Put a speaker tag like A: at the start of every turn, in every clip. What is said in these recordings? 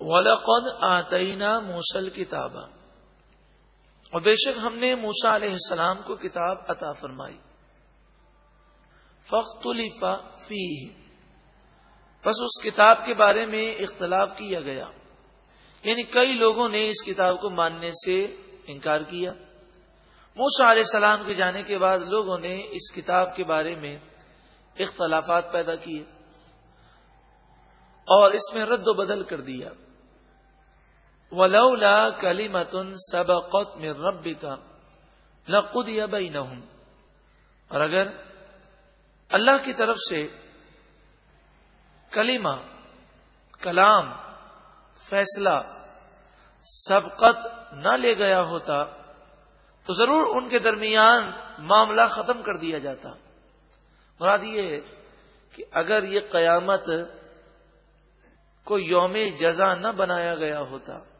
A: ولقد آتینا موسل کتاب اور بے شک ہم نے موسا علیہ السلام کو کتاب عطا فرمائی۔ فخت الفا فی بس اس کتاب کے بارے میں اختلاف کیا گیا۔ یعنی کئی لوگوں نے اس کتاب کو ماننے سے انکار کیا۔ موسا علیہ السلام کے جانے کے بعد لوگوں نے اس کتاب کے بارے میں اختلافات پیدا کیے اور اس میں رد و بدل کر دیا۔ ولولا کلی متن سب قوت میں رب لقد یا اور اگر اللہ کی طرف سے کلیمہ کلام، فیصلہ سبقت نہ لے گیا ہوتا، تو ضرور ان کے درمیان معاملہ ختم کر دیا جاتا۔ مراد یہ ہے کہ اگر یہ قیامت کو یوم جزا نہ بنایا گیا ہوتا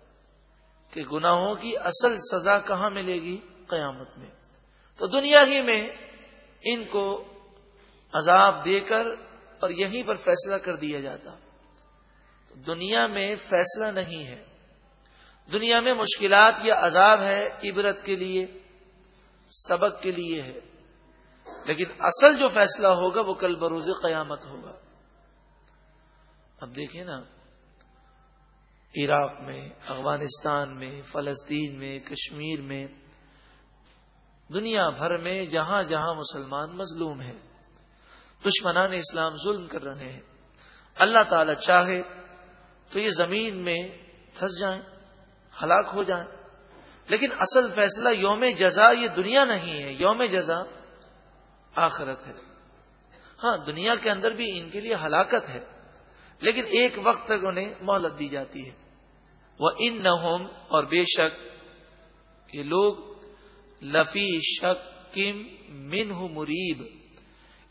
A: کہ گناہوں کی اصل سزا کہاں ملے گی قیامت میں؟ تو دنیا ہی میں ان کو عذاب دے کر اور یہیں پر فیصلہ کر دیا جاتا۔ دنیا میں فیصلہ نہیں ہے۔ دنیا میں مشکلات یا عذاب ہے عبرت کے لیے، سبق کے لیے ہے۔ لیکن اصل جو فیصلہ ہوگا وہ کل بروز قیامت ہوگا۔ اب دیکھیں نا عراق میں، افغانستان میں، فلسطین میں، کشمیر میں، دنیا بھر میں جہاں جہاں مسلمان مظلوم ہیں، دشمنان اسلام ظلم کر رہے ہیں۔ اللہ تعالی چاہے تو یہ زمین میں پھنس جائیں، ہلاک ہو جائیں۔ لیکن اصل فیصلہ یوم جزا یہ دنیا نہیں ہے، یوم جزا آخرت ہے۔ ہاں دنیا کے اندر بھی ان کے لیے ہلاکت ہے۔ لیکن ایک وقت تک انہیں مہلت دی جاتی ہے۔ وہ ان نہ اور بے شک یہ لوگ لفی شک کم من مریب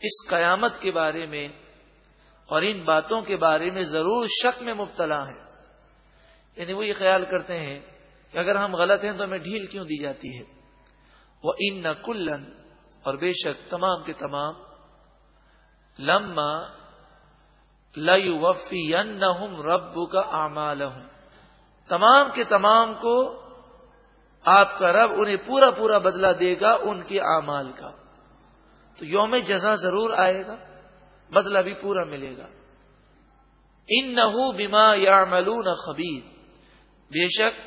A: اس قیامت کے بارے میں اور ان باتوں کے بارے میں ضرور شک میں مبتلا ہے یعنی وہ یہ خیال کرتے ہیں کہ اگر ہم غلط ہیں تو ہمیں ڈھیل کیوں دی جاتی ہے۔ وہ ان نہ کلن اور بے شک تمام کے تمام، لما لو وفی رب کا تمام کے تمام کو آپ کا رب انہیں پورا پورا بدلہ دے گا ان کے اعمال کا۔ تو یوم جزا ضرور آئے گا، بدلہ بھی پورا ملے گا۔ ان نہ بیما یا ملون خبیر بے شک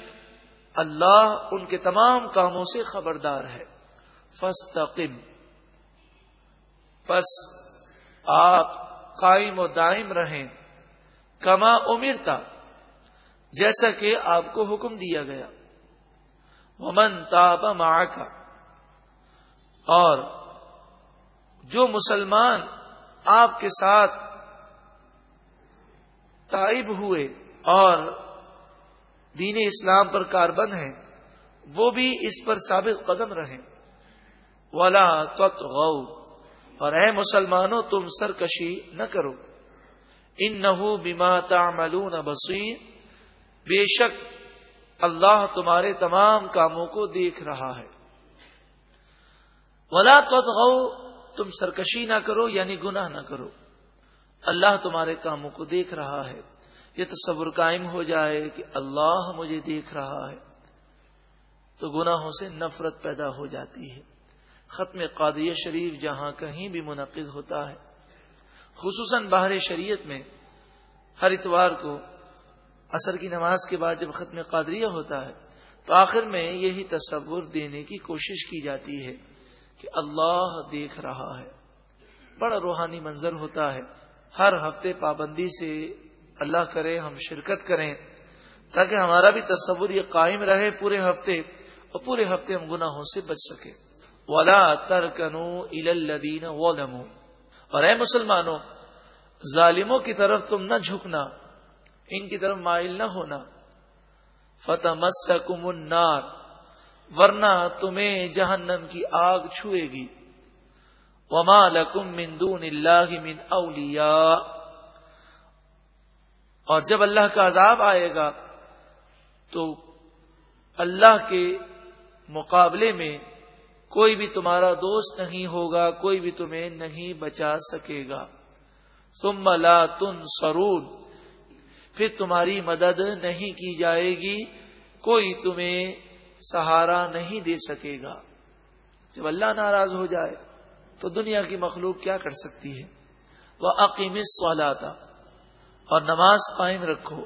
A: اللہ ان کے تمام کاموں سے خبردار ہے۔ فستقم پس آپ قائم و دائم رہیں۔ کما امرتا، جیسا کہ آپ کو حکم دیا گیا۔ ومن تاب کا اور جو مسلمان آپ کے ساتھ تائب ہوئے اور دین اسلام پر کاربند ہیں، وہ بھی اس پر ثابت قدم رہیں۔ ولا تت اور اے مسلمانوں، تم سرکشی نہ کرو۔ ان نہ بیما تعملون بصیر۔ بے شک اللہ تمہارے تمام کاموں کو دیکھ رہا ہے۔ ولا تت غو تم سرکشی نہ کرو یعنی گناہ نہ کرو۔ اللہ تمہارے کاموں کو دیکھ رہا ہے۔ یہ تصور قائم ہو جائے کہ اللہ مجھے دیکھ رہا ہے۔ تو گناہوں سے نفرت پیدا ہو جاتی ہے۔ ختم قادیہ شریف جہاں کہیں بھی منعقد ہوتا ہے۔ خصوصاً باہر شریعت میں ہر اتوار کو عصر کی نماز کے بعد جب ختم قادریہ ہوتا ہے، تو آخر میں یہی تصور دینے کی کوشش کی جاتی ہے کہ اللہ دیکھ رہا ہے۔ بڑا روحانی منظر ہوتا ہے۔ ہر ہفتے پابندی سے اللہ کرے، ہم شرکت کریں، تاکہ ہمارا بھی تصور یہ قائم رہے پورے ہفتے اور پورے ہفتے ہم گناہوں سے بچ سکے ولا ترکنو الدین اور اے مسلمانوں، ظالموں کی طرف تم نہ جھکنا، ان کی طرف مائل نہ ہونا۔ فتح مسکم النار، ورنہ تمہیں جہنم کی آگ چھوئے گی۔ وما لکم من دون اللہ من اولیاء اور جب اللہ کا عذاب آئے گا، تو اللہ کے مقابلے میں کوئی بھی تمہارا دوست نہیں ہوگا، کوئی بھی تمہیں نہیں بچا سکے گا۔ لا تن سرون پھر تمہاری مدد نہیں کی جائے گی، کوئی تمہیں سہارا نہیں دے سکے گا۔ جب اللہ ناراض ہو جائے تو دنیا کی مخلوق کیا کر سکتی ہے؟ وہ عقیم سوالاتا اور نماز قائم رکھو۔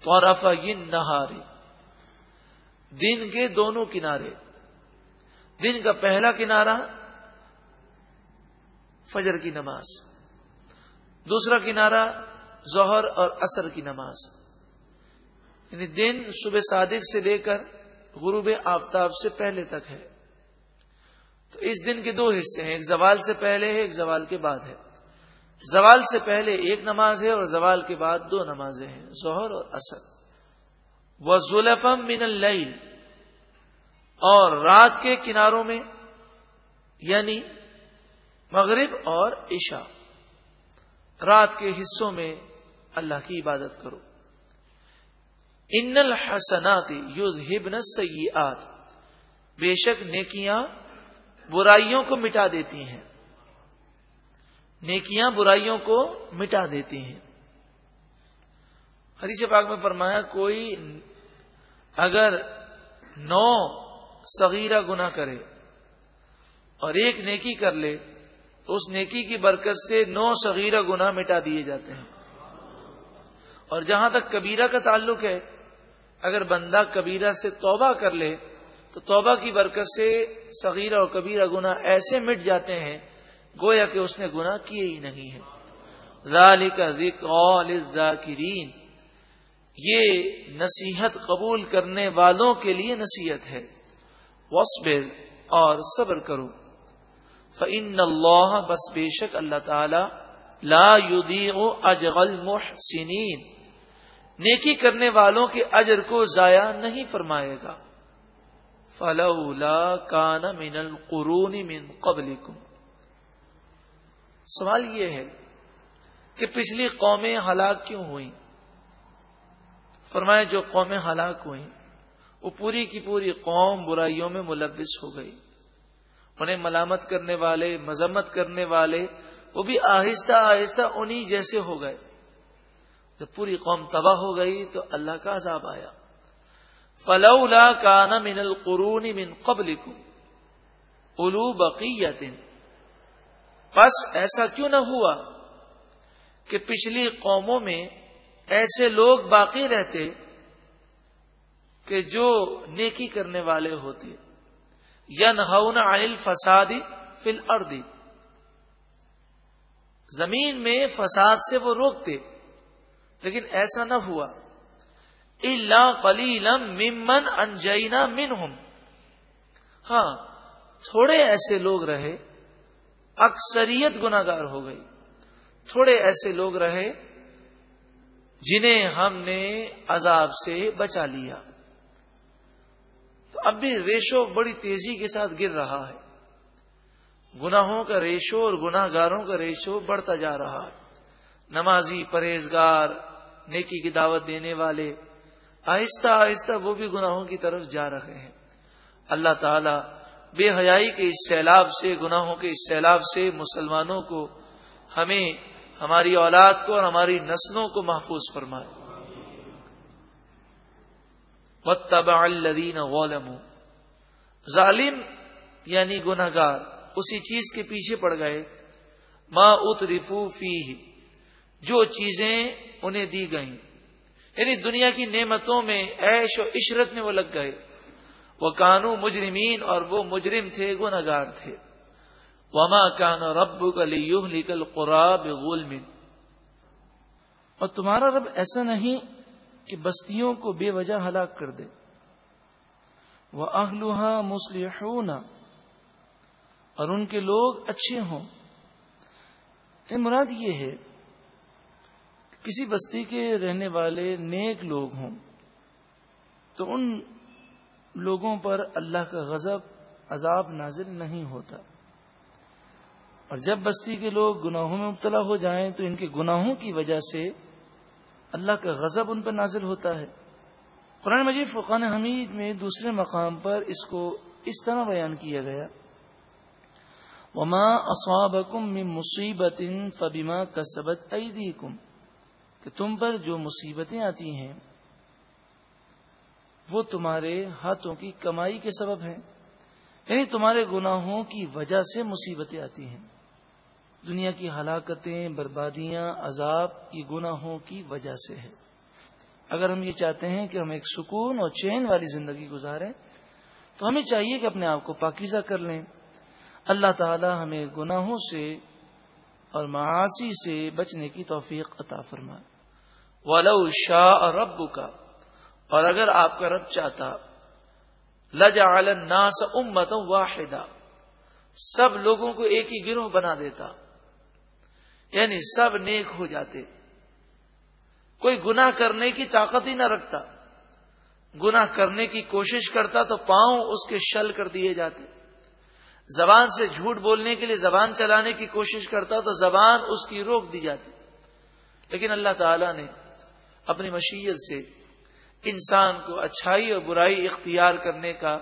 A: تو افغین نہاری دن کے دونوں کنارے۔ دن کا پہلا کنارہ، فجر کی نماز۔ دوسرا کنارہ، ظہر اور عصر کی نماز۔ یعنی دن صبح صادق سے لے کر غروب آفتاب سے پہلے تک ہے۔ تو اس دن کے دو حصے ہیں، ایک زوال سے پہلے ہے، ایک زوال کے بعد ہے۔ زوال سے پہلے ایک نماز ہے اور زوال کے بعد دو نمازیں ہیں، ظہر اور اثر وہ ظلفم من اللیل اور رات کے کناروں میں یعنی مغرب اور عشاء، رات کے حصوں میں اللہ کی عبادت کرو۔ ان الحسنات یوز ہبن سیات بے شک نیکیاں برائیوں کو مٹا دیتی ہیں۔ نیکیاں برائیوں کو مٹا دیتی ہیں۔ حدیث پاک میں فرمایا، کوئی اگر نو صغیرہ گنا کرے اور ایک نیکی کر لے تو اس نیکی کی برکت سے نو صغیرہ گنا مٹا دیے جاتے ہیں۔ اور جہاں تک کبیرہ کا تعلق ہے، اگر بندہ کبیرہ سے توبہ کر لے، تو توبہ کی برکت سے صغیرہ اور کبیرہ گنا ایسے مٹ جاتے ہیں، گویا کہ اس نے گنا کیے ہی نہیں ہے ذاکرین یہ نصیحت قبول کرنے والوں کے لیے نصیحت ہے۔ وصبر اور صبر کرو۔ فعن اللہ بس بے شک اللہ تعالی، لا اجغل محسنین نیکی کرنے والوں کے اجر کو ضائع نہیں فرمائے گا۔ فلولا کان من القرون من قبل سوال یہ ہے کہ پچھلی قومیں ہلاک کیوں ہوئیں؟ فرمائے جو قومیں ہلاک ہوئیں وہ پوری کی پوری قوم برائیوں میں ملوث ہو گئی۔ انہیں ملامت کرنے والے، مذمت کرنے والے وہ بھی آہستہ آہستہ انہی جیسے ہو گئے۔ جب پوری قوم تباہ ہو گئی تو اللہ کا عذاب آیا۔ فلولا کان من القرون من قبل الو بقیت بس ایسا کیوں نہ ہوا کہ پچھلی قوموں میں ایسے لوگ باقی رہتے کہ جو نیکی کرنے والے ہوتے یا نہونا عن فسادی فل اردی زمین میں فساد سے وہ روکتے، لیکن ایسا نہ ہوا۔ اللہ کلیلم ممن انجینا من ہاں تھوڑے ایسے لوگ رہے، اکثریت گناگار ہو گئی۔ تھوڑے ایسے لوگ رہے جنہیں ہم نے عذاب سے بچا لیا۔ تو اب بھی ریشو بڑی تیزی کے ساتھ گر رہا ہے۔ گناہوں کا ریشو اور گناہ گاروں کا ریشو بڑھتا جا رہا ہے۔ نمازی پرہیزگار، نیکی کی دعوت دینے والے، آہستہ آہستہ وہ بھی گناہوں کی طرف جا رہے ہیں۔ اللہ تعالی بے حیائی کے اس سیلاب سے، گناہوں کے اس سیلاب سے مسلمانوں کو ہمیں، ہماری اولاد کو اور ہماری نسلوں کو محفوظ فرمائے۔ تبا الدین غولم ظالم یعنی گناگار اسی چیز کے پیچھے پڑ گئے۔ ماں ات فی جو چیزیں انہیں دی گئیں۔ یعنی دنیا کی نعمتوں میں عیش و عشرت میں وہ لگ گئے۔ وہ کانو مجرمین، اور وہ مجرم تھے گناگار تھے۔ وما کان رب کل قراب غلم اور تمہارا رب ایسا نہیں کہ بستیوں کو بے وجہ ہلاک کر دے۔ وہ اہلوہا مسلح اور ان کے لوگ اچھے ہوں۔ مراد یہ ہے کسی بستی کے رہنے والے نیک لوگ ہوں تو ان لوگوں پر اللہ کا غضب، عذاب نازل نہیں ہوتا۔ اور جب بستی کے لوگ گناہوں میں مبتلا ہو جائیں تو ان کے گناہوں کی وجہ سے اللہ کا غضب ان پر نازل ہوتا ہے۔ قرآن مجید فقان حمید میں دوسرے مقام پر اس کو اس طرح بیان کیا گیا۔ وما اصابکم من مصیبت فبما کسبت ایدیکم
B: کہ تم پر جو مصیبتیں آتی ہیں، وہ تمہارے ہاتھوں کی کمائی کے سبب ہیں۔ یعنی تمہارے گناہوں کی وجہ سے مصیبتیں آتی ہیں۔ دنیا کی ہلاکتیں، بربادیاں، عذاب یہ گناہوں کی وجہ سے ہے۔ اگر ہم یہ چاہتے ہیں کہ ہم ایک سکون اور چین والی زندگی گزاریں، تو ہمیں چاہیے کہ اپنے آپ کو پاکیزہ کر لیں۔ اللہ تعالی ہمیں گناہوں سے اور معاشی سے بچنے کی توفیق عطا فرمائے۔
A: ولو شاہ رب کا اور اگر آپ کا رب چاہتا، لجعل الناس امت واحدہ سب لوگوں کو ایک ہی گروہ بنا دیتا۔ یعنی سب نیک ہو جاتے کوئی گناہ کرنے کی طاقت ہی نہ رکھتا گناہ کرنے کی کوشش کرتا تو پاؤں اس کے شل کر دیے جاتے زبان سے جھوٹ بولنے کے لیے زبان چلانے کی کوشش کرتا تو زبان اس کی روک دی جاتی لیکن اللہ تعالی نے اپنی مشیت سے انسان کو اچھائی اور برائی اختیار کرنے کا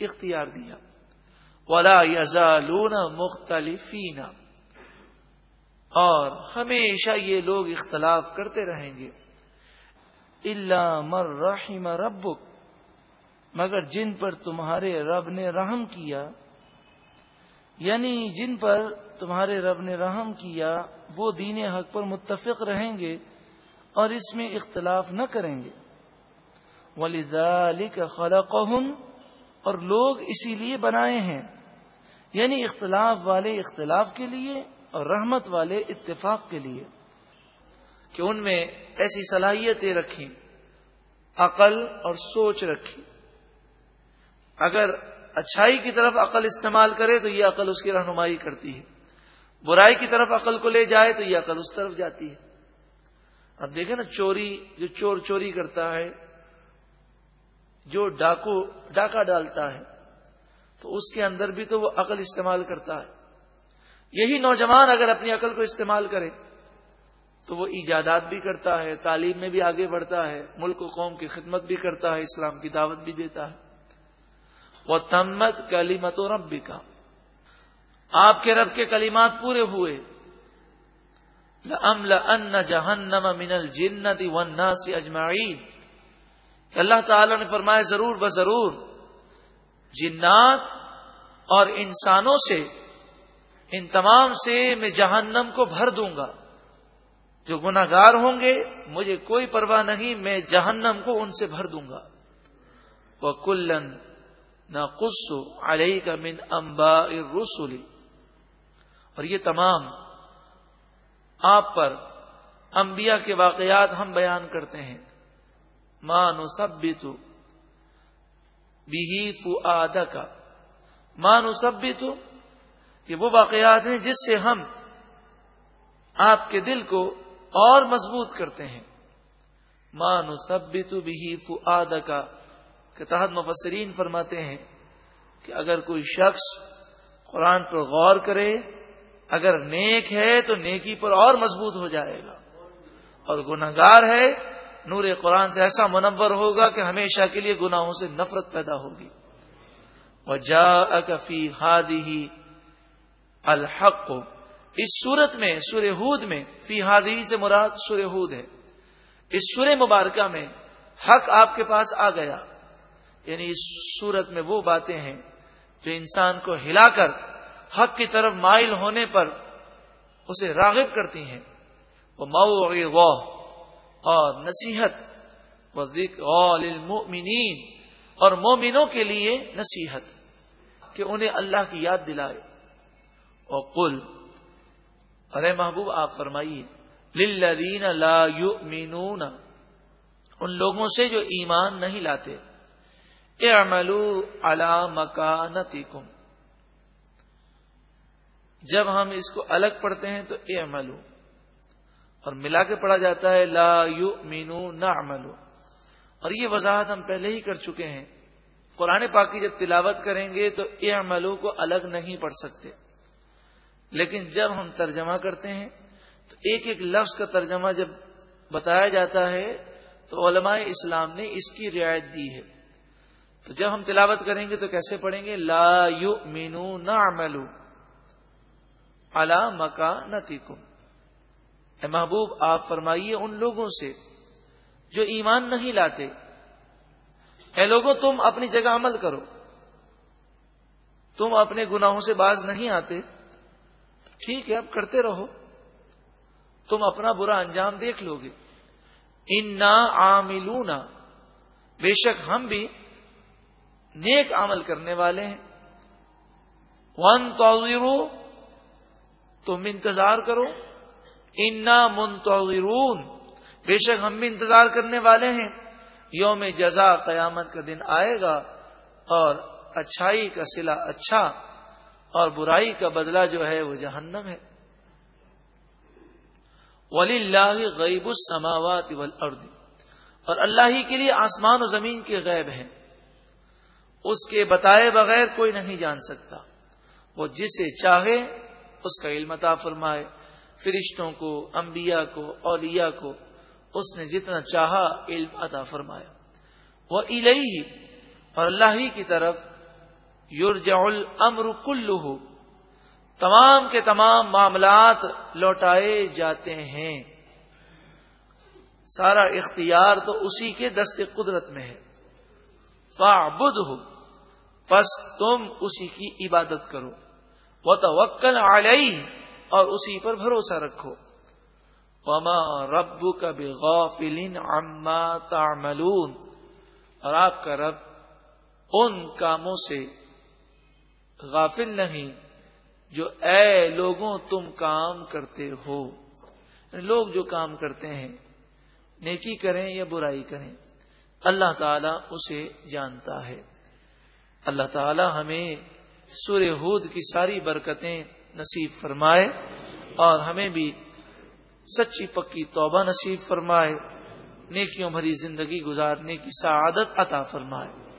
A: اختیار دیا۔ ولا یزالون مختلفین اور ہمیشہ یہ لوگ اختلاف کرتے رہیں گے۔
B: اللہ مر رحم ربک۔ مگر جن پر تمہارے رب نے رحم کیا یعنی جن پر تمہارے رب نے رحم کیا، وہ دین حق پر متفق رہیں گے اور اس میں اختلاف نہ کریں گے۔ ولی خلق اور لوگ اسی لیے بنائے ہیں۔ یعنی اختلاف والے اختلاف کے لیے اور رحمت والے اتفاق کے لیے
A: کہ ان میں ایسی صلاحیتیں رکھی عقل اور سوچ رکھی اگر اچھائی کی طرف عقل استعمال کرے تو یہ عقل اس کی رہنمائی کرتی ہے۔ برائی کی طرف عقل کو لے جائے تو یہ عقل اس طرف جاتی ہے۔ اب دیکھیں نا، چوری، جو چور چوری کرتا ہے، جو ڈاکو، ڈاکہ ڈالتا ہے، تو اس کے اندر بھی تو وہ عقل استعمال کرتا ہے۔ یہی نوجوان اگر اپنی عقل کو استعمال کرے تو وہ ایجادات بھی کرتا ہے، تعلیم میں بھی آگے بڑھتا ہے، ملک و قوم کی خدمت بھی کرتا ہے، اسلام کی دعوت بھی دیتا ہے۔ وہ تمت کلیمت و رب کا آپ کے رب کے کلیمات پورے ہوئے۔ ان جہنم من الجنت والناس اجمعین اللہ تعالی نے فرمایا، ضرور بضرور جنات اور انسانوں سے ان تمام سے میں جہنم کو بھر دوں گا۔ جو گناگار ہوں گے، مجھے کوئی پرواہ نہیں، میں جہنم کو ان سے بھر دوں گا۔ وہ کلن نہ قصو علیہ کا من امبا رسولی اور یہ تمام آپ پر انبیاء کے واقعات ہم بیان کرتے ہیں۔ مانو سب بھی تو بھی فو کا مانو سب بھی تو یہ وہ واقعات ہیں جس سے ہم آپ کے دل کو اور مضبوط کرتے ہیں۔ مانو سب بھی تو بھی فو کا کے تحت مفسرین فرماتے ہیں کہ اگر کوئی شخص قرآن پر غور کرے، اگر نیک ہے تو نیکی پر اور مضبوط ہو جائے گا۔ اور گناگار ہے، نور قرآن سے ایسا منور ہوگا کہ ہمیشہ کے لیے گناہوں سے نفرت پیدا ہوگی۔ وہ جا اکفی ہادی الحق. اس صورت میں، سورہ ہود میں، فی ہادی سے مراد سورہ ہود ہے. اس سورہ مبارکہ میں حق آپ کے پاس آ گیا. یعنی اس صورت میں وہ باتیں ہیں جو انسان کو ہلا کر حق کی طرف مائل ہونے پر اسے راغب کرتی ہیں. وہ مئو اور نصیحت و اور مومنوں کے لیے نصیحت کہ انہیں اللہ کی یاد دلائے. اور کل ارے محبوب، آپ فرمائیے، للذین لا یؤمنون، ان لوگوں سے جو ایمان نہیں لاتے، اعملوا علی مکانتکم، جب ہم اس کو الگ پڑھتے ہیں تو اعملوا، اور ملا کے پڑھا جاتا ہے، لا یؤمنون نعملوا، اور یہ وضاحت ہم پہلے ہی کر چکے ہیں۔ قرآن پاک کی جب تلاوت کریں گے تو اعملوا کو الگ نہیں پڑھ سکتے۔ لیکن جب ہم ترجمہ کرتے ہیں تو ایک ایک لفظ کا ترجمہ جب بتایا جاتا ہے تو علماء اسلام نے اس کی رعایت دی ہے۔ تو جب ہم تلاوت کریں گے تو کیسے پڑھیں گے؟ لا یو مینو نہ مکا نتی اے محبوب، آپ فرمائیے ان لوگوں سے جو ایمان نہیں لاتے۔ اے لوگوں، تم اپنی جگہ عمل کرو۔ تم اپنے گناہوں سے باز نہیں آتے۔ ٹھیک ہے، اب کرتے رہو۔ تم اپنا برا انجام دیکھ لو گے انا عاملونا بے شک ہم بھی نیک عمل کرنے والے ہیں۔ ون تو تم انتظار کرو۔ انا منتظرون۔ بے شک ہم بھی انتظار کرنے والے ہیں۔ یوم جزا قیامت کا دن آئے گا اور اچھائی کا سلا اچھا اور برائی کا بدلہ جو ہے وہ جہنم ہے۔ ولی اللہ غیب السماوات والارض اور اللہ ہی کے لیے آسمان و زمین کے غیب ہیں۔ اس کے بتائے بغیر کوئی نہیں جان سکتا۔ وہ جسے چاہے اس کا علم عطا فرمائے۔ فرشتوں کو، انبیاء کو، اولیاء کو اس نے جتنا چاہا علم عطا فرمایا۔ وہ الہی اور اللہ ہی کی طرف یورجا الامر کلو تمام کے تمام معاملات لوٹائے جاتے ہیں۔ سارا اختیار تو اسی کے دست قدرت میں ہے۔ فعبد ہو بس تم اسی کی عبادت کرو۔ وہ توکل علیہ۔ اور اسی پر بھروسہ رکھو۔ وما ربو کا بھی غافلین اما تعملون۔ اور آپ کا رب ان کاموں سے غافل نہیں، جو اے لوگوں تم کام کرتے ہو۔ یعنی لوگ جو کام کرتے ہیں، نیکی کریں یا برائی کریں، اللہ تعالیٰ اسے جانتا ہے۔ اللہ تعالیٰ ہمیں سور ہود کی ساری برکتیں نصیب فرمائے اور ہمیں بھی سچی پکی توبہ نصیب فرمائے، نیکیوں بھری زندگی گزارنے کی سعادت عطا فرمائے۔